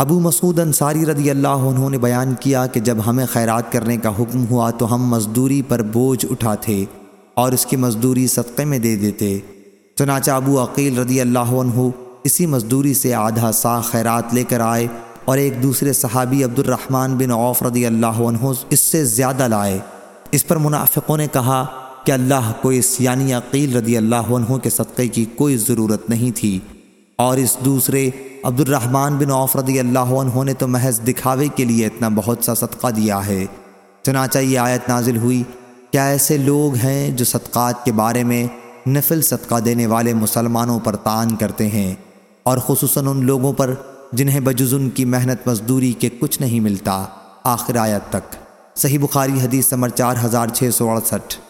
ابو مسعود انصاری رضی اللہ عنہ نے بیان کیا کہ جب ہمیں خیرات کرنے کا حکم ہوا تو ہم مزدوری پر بوجھ اٹھاتے اور اس کی مزدوری صدقے میں دے دیتے۔ چنانچہ ابو عقیل رضی اللہ عنہ اسی مزدوری سے آدھا سا خیرات لے کر آئے اور ایک دوسرے صحابی عبد الرحمن بن عوف رضی اللہ عنہ اس سے زیادہ لائے۔ اس پر منافقوں نے کہا کہ اللہ کو اس یعنی عقیل رضی اللہ عنہ کے صدقے کی کوئی ضرورت نہیں تھی۔ اور اس دوسرے عبد الرحمن بن عوف رضی اللہ عنہ نے تو محض دکھاوے کے لیے اتنا بہت سا صدقہ دیا ہے۔ چنانچہ یہ آیت نازل ہوئی کیا ایسے لوگ ہیں جو صدقات کے بارے میں نفل صدقہ دینے والے مسلمانوں پر تان کرتے ہیں اور خصوصاً ان لوگوں پر جنہیں بجزن کی محنت مزدوری کے کچھ نہیں ملتا۔ آخر آیت تک۔ صحیح بخاری حدیث سمر چار ہزار چھ سو اڑسٹھ۔